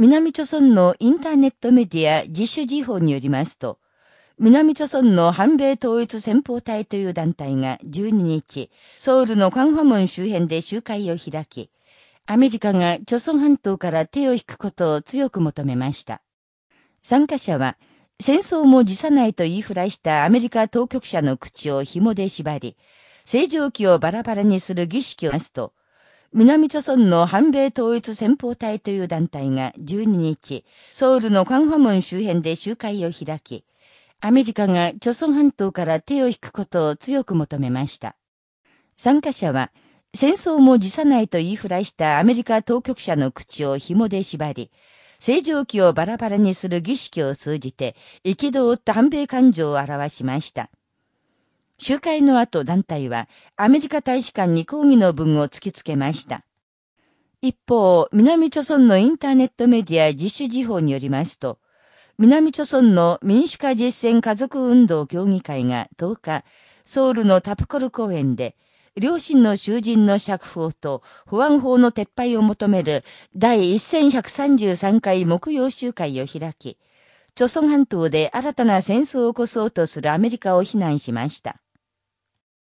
南朝村のインターネットメディア自主時報によりますと、南朝村の反米統一戦法隊という団体が12日、ソウルのカンファモン周辺で集会を開き、アメリカが朝村半島から手を引くことを強く求めました。参加者は、戦争も辞さないと言いふらしたアメリカ当局者の口を紐で縛り、正常期をバラバラにする儀式をなすと、南朝村の反米統一戦法隊という団体が12日、ソウルのカンファモン周辺で集会を開き、アメリカが朝鮮半島から手を引くことを強く求めました。参加者は、戦争も辞さないと言いふらしたアメリカ当局者の口を紐で縛り、正常期をバラバラにする儀式を通じて、憤った反米感情を表しました。集会の後団体はアメリカ大使館に抗議の文を突きつけました。一方、南朝村のインターネットメディア自主時報によりますと、南朝村の民主化実践家族運動協議会が10日、ソウルのタプコル公園で、両親の囚人の釈放と保安法の撤廃を求める第1133回木曜集会を開き、朝鮮半島で新たな戦争を起こそうとするアメリカを非難しました。